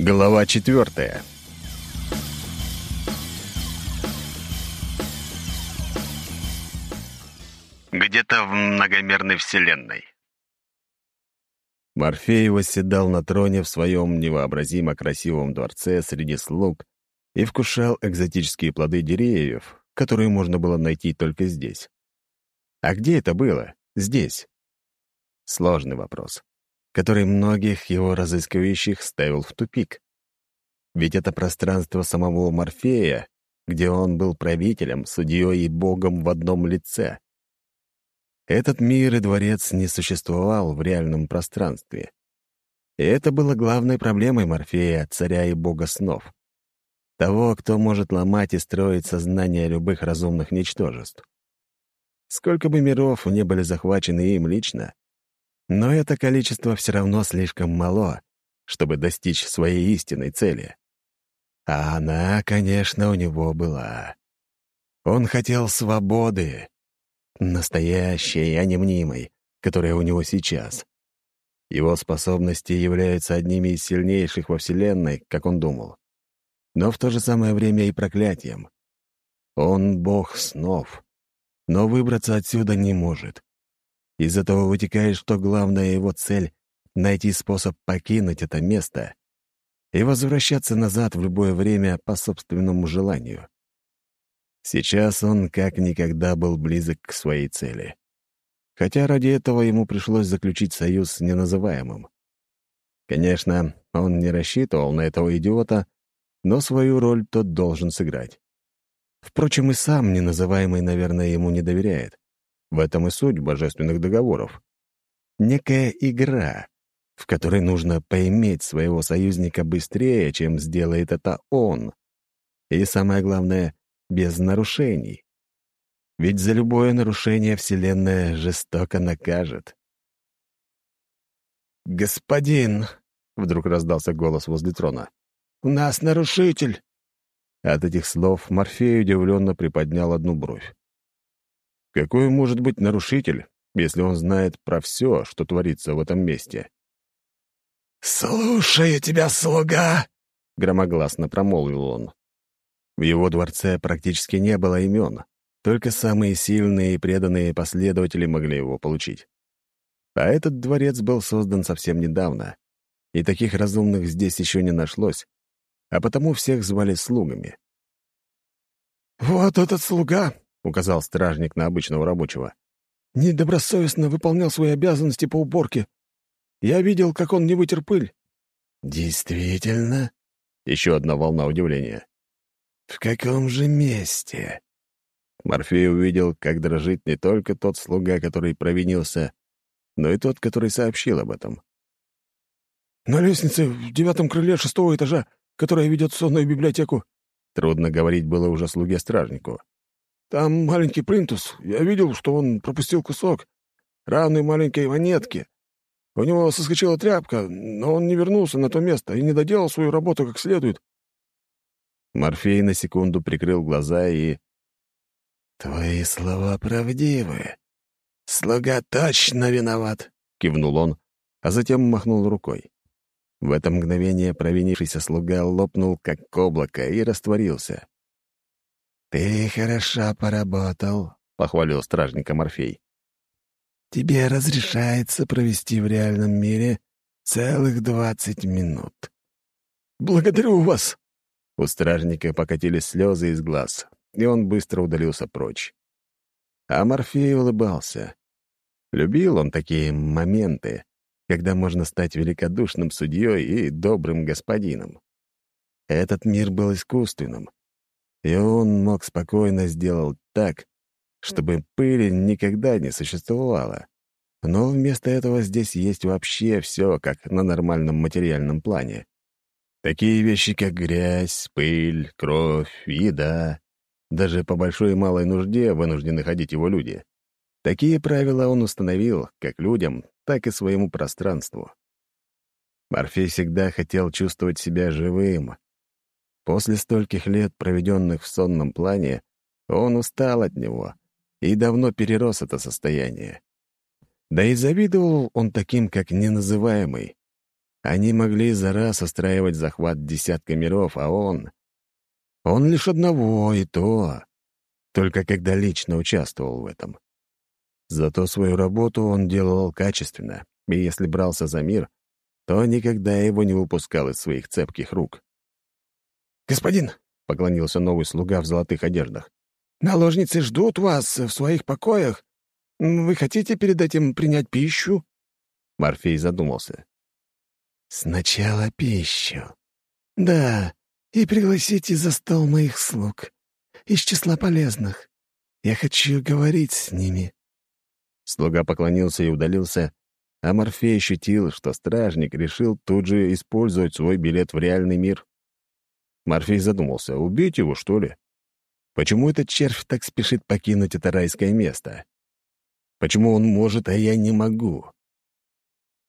Глава четвертая. Где-то в многомерной вселенной. Морфей восседал на троне в своем невообразимо красивом дворце среди слуг и вкушал экзотические плоды деревьев, которые можно было найти только здесь. А где это было? Здесь. Сложный вопрос который многих его разыскивающих ставил в тупик. Ведь это пространство самого Морфея, где он был правителем, судьей и богом в одном лице. Этот мир и дворец не существовал в реальном пространстве. И это было главной проблемой Морфея, царя и бога снов. Того, кто может ломать и строить сознание любых разумных ничтожеств. Сколько бы миров не были захвачены им лично, но это количество все равно слишком мало, чтобы достичь своей истинной цели. А она, конечно, у него была. Он хотел свободы, настоящей, а не мнимой, которая у него сейчас. Его способности являются одними из сильнейших во Вселенной, как он думал. Но в то же самое время и проклятием. Он — бог снов, но выбраться отсюда не может. Из этого вытекает, что главная его цель — найти способ покинуть это место и возвращаться назад в любое время по собственному желанию. Сейчас он как никогда был близок к своей цели. Хотя ради этого ему пришлось заключить союз с неназываемым. Конечно, он не рассчитывал на этого идиота, но свою роль тот должен сыграть. Впрочем, и сам неназываемый, наверное, ему не доверяет. В этом и суть божественных договоров. Некая игра, в которой нужно поиметь своего союзника быстрее, чем сделает это он. И самое главное, без нарушений. Ведь за любое нарушение Вселенная жестоко накажет. «Господин!» — вдруг раздался голос возле трона. «У нас нарушитель!» От этих слов Морфей удивленно приподнял одну бровь. Какой может быть нарушитель, если он знает про все, что творится в этом месте? «Слушаю тебя, слуга!» — громогласно промолвил он. В его дворце практически не было имен, только самые сильные и преданные последователи могли его получить. А этот дворец был создан совсем недавно, и таких разумных здесь еще не нашлось, а потому всех звали слугами. «Вот этот слуга — указал стражник на обычного рабочего. «Недобросовестно выполнял свои обязанности по уборке. Я видел, как он не вытер пыль». «Действительно?» — еще одна волна удивления. «В каком же месте?» Морфей увидел, как дрожит не только тот слуга, который провинился, но и тот, который сообщил об этом. «На лестнице в девятом крыле шестого этажа, которая ведет в сонную библиотеку». Трудно говорить было уже слуге-стражнику. Там маленький плинтус. Я видел, что он пропустил кусок, равный маленькой монетке. У него соскочила тряпка, но он не вернулся на то место и не доделал свою работу как следует. Морфей на секунду прикрыл глаза и... «Твои слова правдивы. Слуга точно виноват», — кивнул он, а затем махнул рукой. В это мгновение провинившийся слуга лопнул, как облако, и растворился. «Ты хорошо поработал», — похвалил стражника Морфей. «Тебе разрешается провести в реальном мире целых двадцать минут». «Благодарю вас!» У стражника покатились слезы из глаз, и он быстро удалился прочь. А Морфей улыбался. Любил он такие моменты, когда можно стать великодушным судьей и добрым господином. Этот мир был искусственным, и он мог спокойно сделать так, чтобы пыли никогда не существовало. Но вместо этого здесь есть вообще все, как на нормальном материальном плане. Такие вещи, как грязь, пыль, кровь, еда. Даже по большой и малой нужде вынуждены ходить его люди. Такие правила он установил как людям, так и своему пространству. Морфей всегда хотел чувствовать себя живым, После стольких лет, проведенных в сонном плане, он устал от него и давно перерос это состояние. Да и завидовал он таким, как неназываемый. Они могли за раз устраивать захват десятка миров, а он... Он лишь одного, и то... Только когда лично участвовал в этом. Зато свою работу он делал качественно, и если брался за мир, то никогда его не выпускал из своих цепких рук. «Господин!» — поклонился новый слуга в золотых одеждах. «Наложницы ждут вас в своих покоях. Вы хотите перед этим принять пищу?» Морфей задумался. «Сначала пищу. Да, и пригласите за стол моих слуг. Из числа полезных. Я хочу говорить с ними». Слуга поклонился и удалился, а Морфей ощутил, что стражник решил тут же использовать свой билет в реальный мир. Морфей задумался, убить его, что ли? Почему этот червь так спешит покинуть это райское место? Почему он может, а я не могу?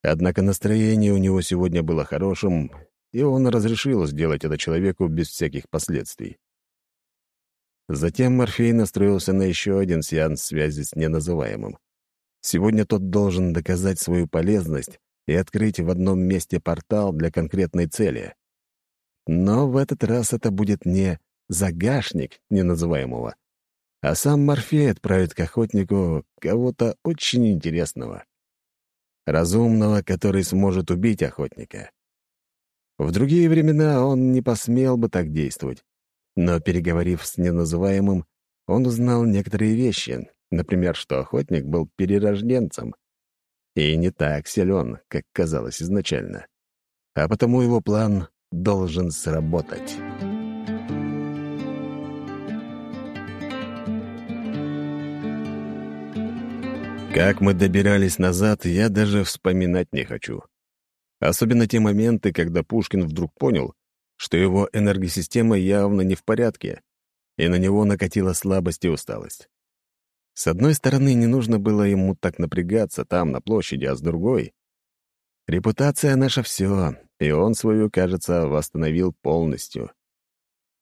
Однако настроение у него сегодня было хорошим, и он разрешил сделать это человеку без всяких последствий. Затем Морфей настроился на еще один сеанс связи с неназываемым. Сегодня тот должен доказать свою полезность и открыть в одном месте портал для конкретной цели. Но в этот раз это будет не загашник неназываемого, а сам Морфей отправит к охотнику кого-то очень интересного разумного, который сможет убить охотника. В другие времена он не посмел бы так действовать, но, переговорив с неназываемым, он узнал некоторые вещи, например, что охотник был перерожденцем и не так силен, как казалось изначально. А потому его план должен сработать. Как мы добирались назад, я даже вспоминать не хочу. Особенно те моменты, когда Пушкин вдруг понял, что его энергосистема явно не в порядке, и на него накатила слабость и усталость. С одной стороны, не нужно было ему так напрягаться там, на площади, а с другой — репутация наша все, и он свою, кажется, восстановил полностью.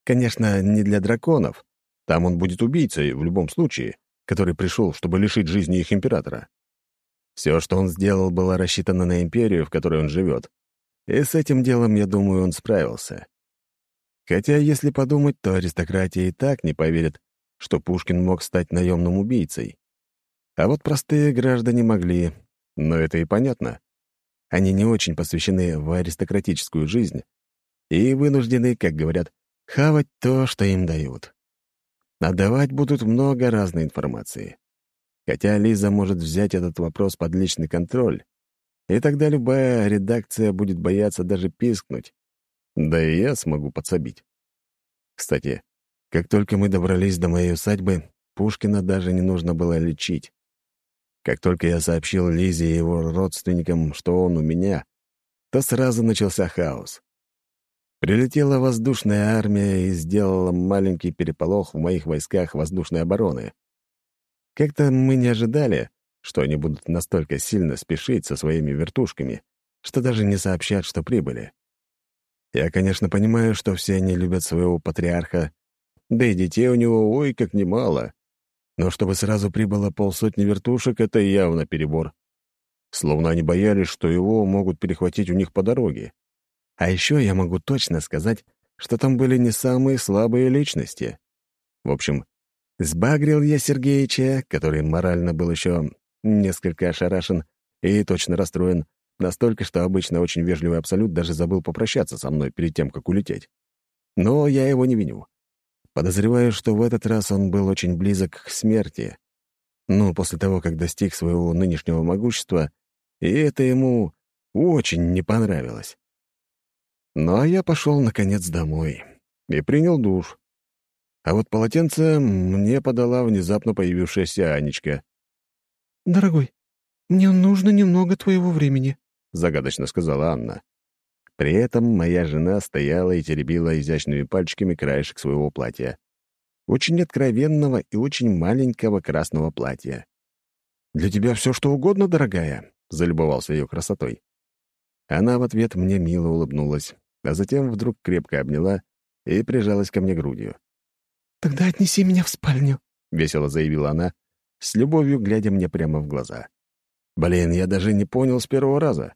Конечно, не для драконов. Там он будет убийцей в любом случае, который пришел, чтобы лишить жизни их императора. Все, что он сделал, было рассчитано на империю, в которой он живет. И с этим делом, я думаю, он справился. Хотя, если подумать, то аристократия и так не поверит, что Пушкин мог стать наемным убийцей. А вот простые граждане могли, но это и понятно. Они не очень посвящены в аристократическую жизнь и вынуждены, как говорят, хавать то, что им дают. Отдавать будут много разной информации. Хотя Лиза может взять этот вопрос под личный контроль, и тогда любая редакция будет бояться даже пискнуть. Да и я смогу подсобить. Кстати, как только мы добрались до моей усадьбы, Пушкина даже не нужно было лечить. Как только я сообщил Лизе и его родственникам, что он у меня, то сразу начался хаос. Прилетела воздушная армия и сделала маленький переполох в моих войсках воздушной обороны. Как-то мы не ожидали, что они будут настолько сильно спешить со своими вертушками, что даже не сообщат, что прибыли. Я, конечно, понимаю, что все они любят своего патриарха, да и детей у него ой как немало. Но чтобы сразу прибыло полсотни вертушек, это явно перебор. Словно они боялись, что его могут перехватить у них по дороге. А еще я могу точно сказать, что там были не самые слабые личности. В общем, сбагрил я Сергеича, который морально был еще несколько ошарашен и точно расстроен, настолько, что обычно очень вежливый Абсолют даже забыл попрощаться со мной перед тем, как улететь. Но я его не виню. Подозреваю, что в этот раз он был очень близок к смерти. Ну, после того, как достиг своего нынешнего могущества, и это ему очень не понравилось. Ну а я пошел, наконец, домой и принял душ. А вот полотенце мне подала внезапно появившаяся Анечка. «Дорогой, мне нужно немного твоего времени», — загадочно сказала Анна. При этом моя жена стояла и теребила изящными пальчиками краешек своего платья. Очень откровенного и очень маленького красного платья. «Для тебя все что угодно, дорогая», — залюбовался ее красотой. Она в ответ мне мило улыбнулась, а затем вдруг крепко обняла и прижалась ко мне грудью. «Тогда отнеси меня в спальню», — весело заявила она, с любовью глядя мне прямо в глаза. Блин, я даже не понял с первого раза.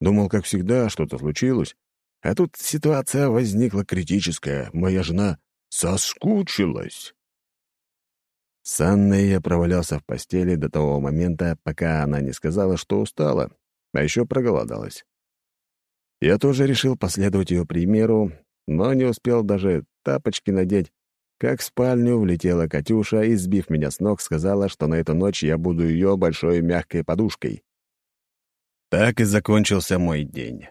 Думал, как всегда, что-то случилось. А тут ситуация возникла критическая. Моя жена соскучилась. С Анной я провалялся в постели до того момента, пока она не сказала, что устала, а еще проголодалась. Я тоже решил последовать ее примеру, но не успел даже тапочки надеть, как в спальню влетела Катюша и, сбив меня с ног, сказала, что на эту ночь я буду ее большой мягкой подушкой. Так и закончился мой день.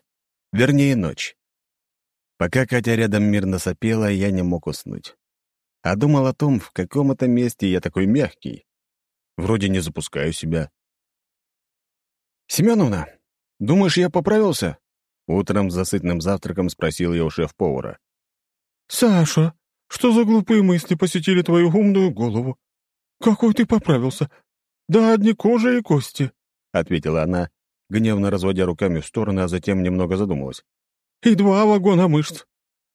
Вернее, ночь. Пока Катя рядом мирно сопела, я не мог уснуть. А думал о том, в каком это месте я такой мягкий. Вроде не запускаю себя. «Семеновна, думаешь, я поправился?» Утром за сытным завтраком спросил я у шеф-повара. «Саша, что за глупые мысли посетили твою умную голову? Какой ты поправился? Да одни кожа и кости», — ответила она, гневно разводя руками в стороны, а затем немного задумалась. «И два вагона мышц».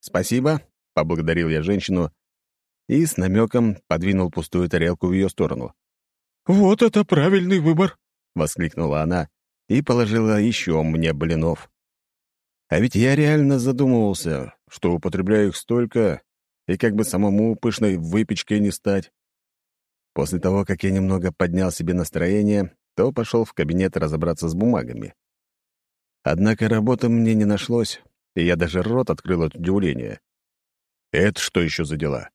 «Спасибо», — поблагодарил я женщину и с намеком подвинул пустую тарелку в ее сторону. «Вот это правильный выбор», — воскликнула она и положила еще мне блинов. А ведь я реально задумывался, что употребляю их столько, и как бы самому пышной выпечкой не стать. После того, как я немного поднял себе настроение, то пошел в кабинет разобраться с бумагами. Однако работы мне не нашлось, и я даже рот открыл от удивления. Это что еще за дела?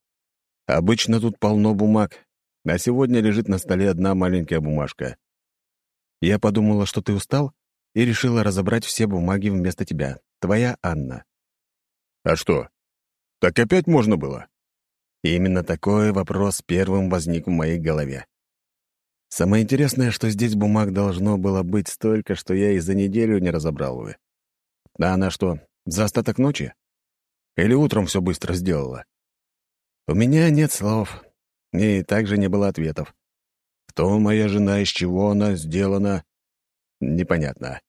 Обычно тут полно бумаг, а сегодня лежит на столе одна маленькая бумажка. Я подумала, что ты устал, и решила разобрать все бумаги вместо тебя. Твоя Анна. А что? Так опять можно было? И именно такой вопрос первым возник в моей голове. Самое интересное, что здесь бумаг должно было быть столько, что я и за неделю не разобрал бы. А она что, за остаток ночи? Или утром все быстро сделала? У меня нет слов, и также не было ответов. Кто моя жена, из чего она сделана, непонятно.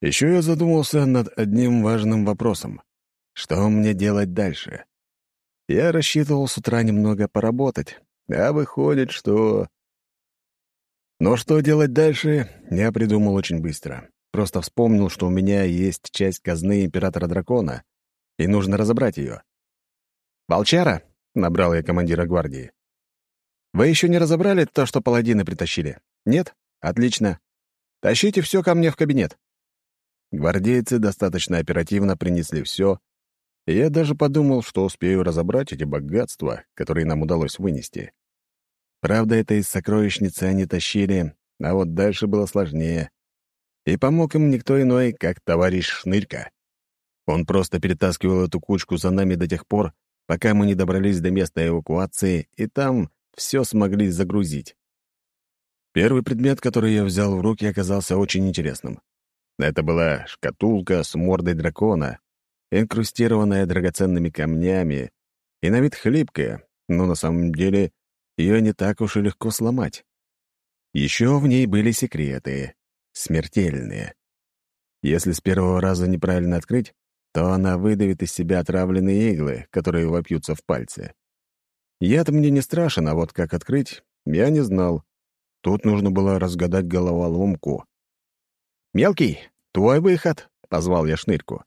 Еще я задумался над одним важным вопросом. Что мне делать дальше? Я рассчитывал с утра немного поработать, а выходит, что... Но что делать дальше, я придумал очень быстро. Просто вспомнил, что у меня есть часть казны Императора Дракона, и нужно разобрать ее. «Волчара!» — набрал я командира гвардии. «Вы еще не разобрали то, что паладины притащили? Нет? Отлично. Тащите все ко мне в кабинет». Гвардейцы достаточно оперативно принесли все, я даже подумал, что успею разобрать эти богатства, которые нам удалось вынести. Правда, это из сокровищницы они тащили, а вот дальше было сложнее. И помог им никто иной, как товарищ Шнырька. Он просто перетаскивал эту кучку за нами до тех пор, пока мы не добрались до места эвакуации, и там все смогли загрузить. Первый предмет, который я взял в руки, оказался очень интересным. Это была шкатулка с мордой дракона, инкрустированная драгоценными камнями и на вид хлипкая, но на самом деле ее не так уж и легко сломать. Еще в ней были секреты, смертельные. Если с первого раза неправильно открыть, то она выдавит из себя отравленные иглы, которые вопьются в пальцы. Яд мне не страшен, а вот как открыть, я не знал. Тут нужно было разгадать головоломку. «Мелкий, твой выход!» — позвал я шнырьку.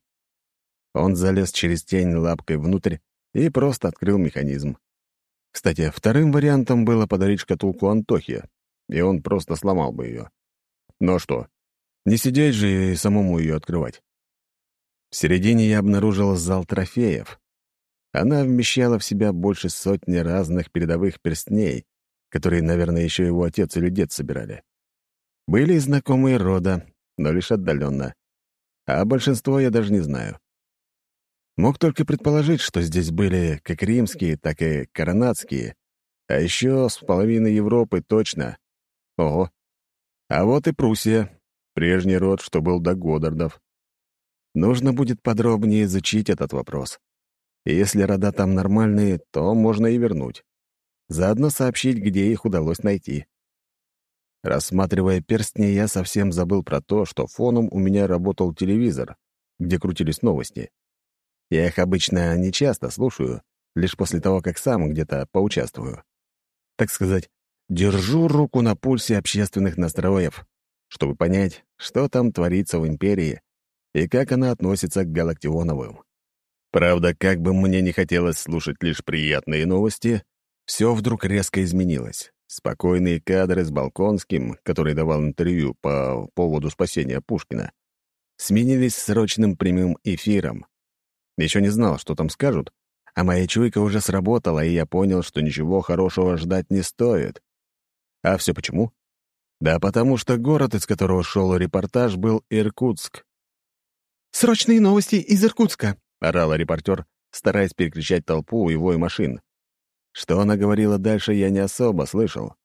Он залез через тень лапкой внутрь и просто открыл механизм. Кстати, вторым вариантом было подарить шкатулку Антохе, и он просто сломал бы ее. Но что, не сидеть же и самому ее открывать. В середине я обнаружил зал трофеев. Она вмещала в себя больше сотни разных передовых перстней, которые, наверное, еще его отец или дед собирали. Были знакомые рода, но лишь отдаленно. А большинство я даже не знаю. Мог только предположить, что здесь были как римские, так и коронатские, а еще с половины Европы точно. Ого. А вот и Пруссия, прежний род, что был до Годдардов. Нужно будет подробнее изучить этот вопрос. Если рода там нормальные, то можно и вернуть. Заодно сообщить, где их удалось найти. Рассматривая перстни, я совсем забыл про то, что фоном у меня работал телевизор, где крутились новости. Я их обычно не часто слушаю, лишь после того, как сам где-то поучаствую. Так сказать, держу руку на пульсе общественных настроев, чтобы понять, что там творится в империи и как она относится к Галактионовым. Правда, как бы мне не хотелось слушать лишь приятные новости, все вдруг резко изменилось. Спокойные кадры с Балконским, который давал интервью по поводу спасения Пушкина, сменились срочным прямым эфиром. Еще не знал, что там скажут, а моя чуйка уже сработала, и я понял, что ничего хорошего ждать не стоит. А все почему? Да потому что город, из которого шел репортаж, был Иркутск. «Срочные новости из Иркутска», — орала репортер, стараясь перекричать толпу и вой машин. Что она говорила дальше, я не особо слышал.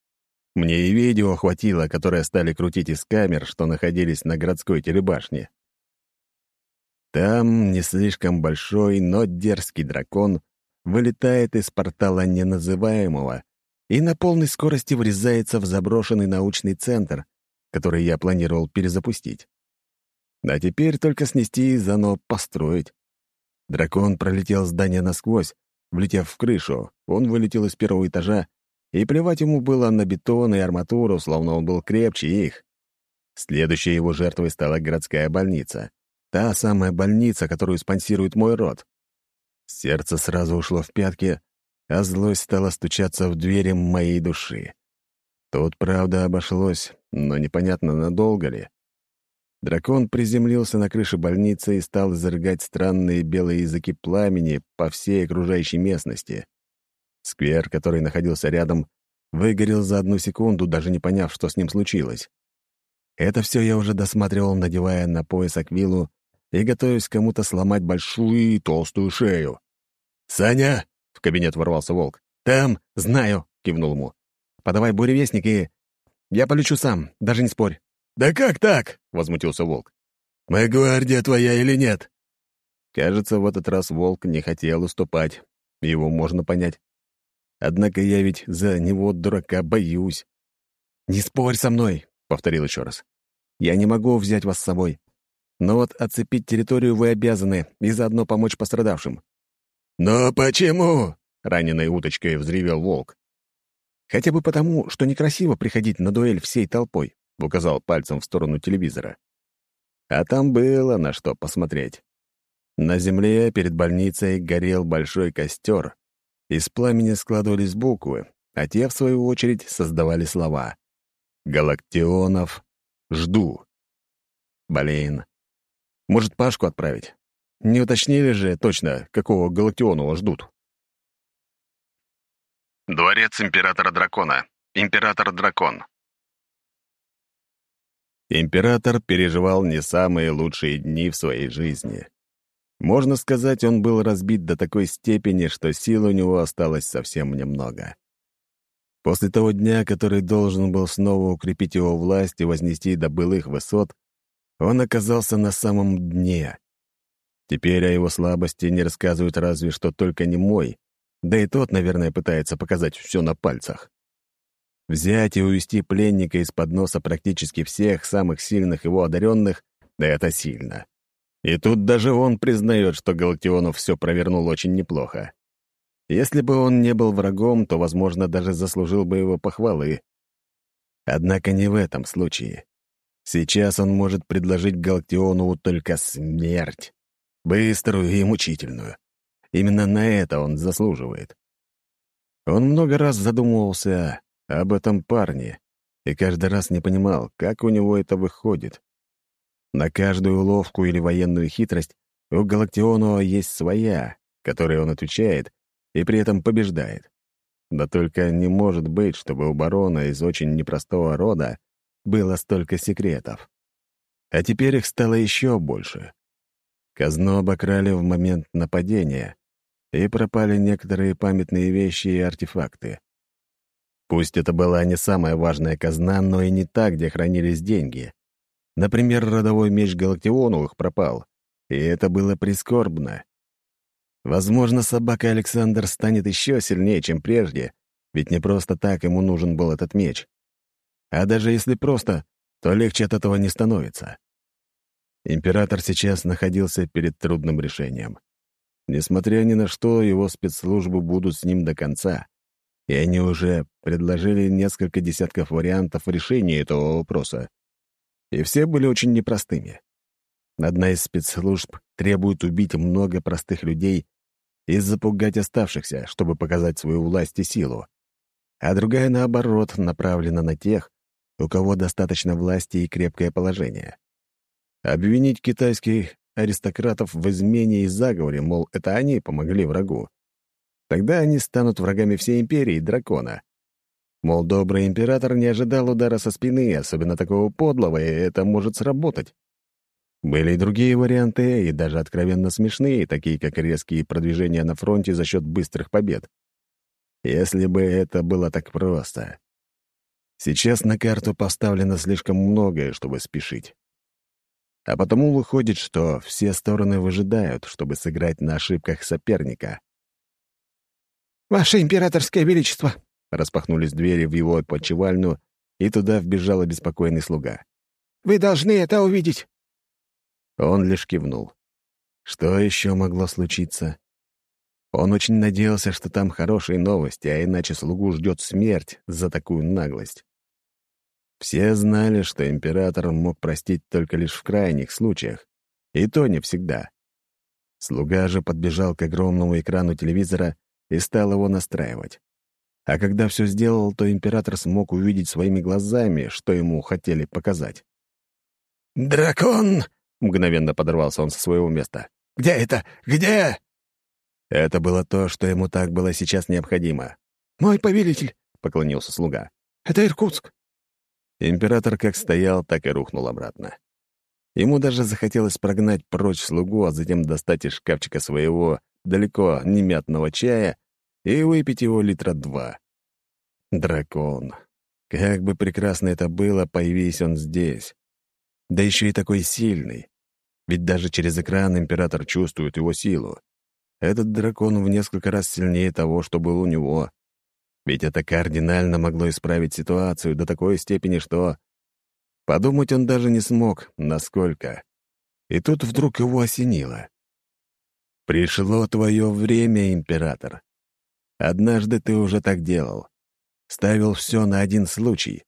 Мне и видео хватило, которое стали крутить из камер, что находились на городской телебашне. Там не слишком большой, но дерзкий дракон вылетает из портала неназываемого и на полной скорости врезается в заброшенный научный центр, который я планировал перезапустить. А теперь только снести и заново построить. Дракон пролетел здание насквозь, влетев в крышу. Он вылетел из первого этажа, и плевать ему было на бетон и арматуру, словно он был крепче их. Следующей его жертвой стала городская больница. Та самая больница, которую спонсирует мой род. Сердце сразу ушло в пятки, а злость стала стучаться в двери моей души. Тут, правда, обошлось, но непонятно, надолго ли. Дракон приземлился на крыше больницы и стал изрыгать странные белые языки пламени по всей окружающей местности. Сквер, который находился рядом, выгорел за одну секунду, даже не поняв, что с ним случилось. Это все я уже досматривал, надевая на пояс аквилу и готовясь кому-то сломать большую и толстую шею. «Саня!» — в кабинет ворвался волк. «Там! Знаю!» — кивнул ему. «Подавай буревестник и... Я полечу сам, даже не спорь». «Да как так?» — возмутился волк. «Мы гвардия твоя или нет?» Кажется, в этот раз волк не хотел уступать. Его можно понять. Однако я ведь за него, дурака, боюсь. «Не спорь со мной», — повторил еще раз. «Я не могу взять вас с собой. Но вот оцепить территорию вы обязаны и заодно помочь пострадавшим». «Но почему?» — раненой уточкой взревел волк. «Хотя бы потому, что некрасиво приходить на дуэль всей толпой. — указал пальцем в сторону телевизора. А там было на что посмотреть. На земле перед больницей горел большой костер. Из пламени складывались буквы, а те, в свою очередь, создавали слова. «Галактионов. Жду». Блин. Может, Пашку отправить? Не уточнили же точно, какого Галактионова ждут. Дворец Императора-Дракона. Император-Дракон. Император переживал не самые лучшие дни в своей жизни. Можно сказать, он был разбит до такой степени, что сил у него осталось совсем немного. После того дня, который должен был снова укрепить его власть и вознести до былых высот, он оказался на самом дне. Теперь о его слабости не рассказывают разве что только не мой, да и тот, наверное, пытается показать все на пальцах. Взять и увести пленника из-под носа практически всех самых сильных его одаренных — это сильно. И тут даже он признает, что Галактионов все провернул очень неплохо. Если бы он не был врагом, то, возможно, даже заслужил бы его похвалы. Однако не в этом случае. Сейчас он может предложить Галактионову только смерть. Быструю и мучительную. Именно на это он заслуживает. Он много раз задумывался, об этом парне и каждый раз не понимал, как у него это выходит. На каждую уловку или военную хитрость у Галактионова есть своя, которой он отвечает и при этом побеждает. Да только не может быть, чтобы у барона из очень непростого рода было столько секретов. А теперь их стало еще больше. Казну обокрали в момент нападения, и пропали некоторые памятные вещи и артефакты. Пусть это была не самая важная казна, но и не та, где хранились деньги. Например, родовой меч Галактионовых пропал, и это было прискорбно. Возможно, собака Александр станет еще сильнее, чем прежде, ведь не просто так ему нужен был этот меч. А даже если просто, то легче от этого не становится. Император сейчас находился перед трудным решением. Несмотря ни на что, его спецслужбы будут с ним до конца и они уже предложили несколько десятков вариантов решения этого вопроса. И все были очень непростыми. Одна из спецслужб требует убить много простых людей и запугать оставшихся, чтобы показать свою власть и силу. А другая, наоборот, направлена на тех, у кого достаточно власти и крепкое положение. Обвинить китайских аристократов в измене и заговоре, мол, это они помогли врагу. Тогда они станут врагами всей империи дракона. Мол, добрый император не ожидал удара со спины, особенно такого подлого, и это может сработать. Были и другие варианты, и даже откровенно смешные, такие как резкие продвижения на фронте за счет быстрых побед. Если бы это было так просто. Сейчас на карту поставлено слишком многое, чтобы спешить. А потому выходит, что все стороны выжидают, чтобы сыграть на ошибках соперника. «Ваше императорское величество!» Распахнулись двери в его подчевальню, и туда вбежал обеспокоенный слуга. «Вы должны это увидеть!» Он лишь кивнул. Что еще могло случиться? Он очень надеялся, что там хорошие новости, а иначе слугу ждет смерть за такую наглость. Все знали, что император мог простить только лишь в крайних случаях, и то не всегда. Слуга же подбежал к огромному экрану телевизора и стал его настраивать. А когда все сделал, то император смог увидеть своими глазами, что ему хотели показать. «Дракон!» Мгновенно подорвался он со своего места. «Где это? Где?» Это было то, что ему так было сейчас необходимо. «Мой повелитель!» — поклонился слуга. «Это Иркутск!» Император как стоял, так и рухнул обратно. Ему даже захотелось прогнать прочь слугу, а затем достать из шкафчика своего далеко не мятного чая и выпить его литра два. Дракон. Как бы прекрасно это было, появись он здесь. Да еще и такой сильный. Ведь даже через экран император чувствует его силу. Этот дракон в несколько раз сильнее того, что был у него. Ведь это кардинально могло исправить ситуацию до такой степени, что... Подумать он даже не смог, насколько. И тут вдруг его осенило. «Пришло твое время, император. Однажды ты уже так делал. Ставил все на один случай.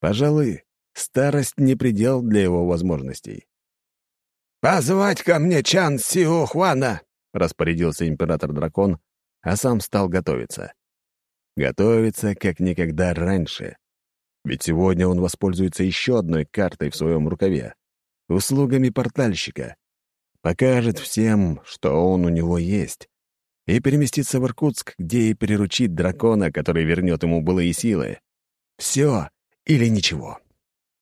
Пожалуй, старость не предел для его возможностей. «Позвать ко мне Чан Сио Хуана!» — распорядился император-дракон, а сам стал готовиться. Готовиться как никогда раньше. Ведь сегодня он воспользуется еще одной картой в своем рукаве — услугами портальщика. Покажет всем, что он у него есть, и переместится в Иркутск, где и приручит дракона, который вернет ему былые силы. Все или ничего.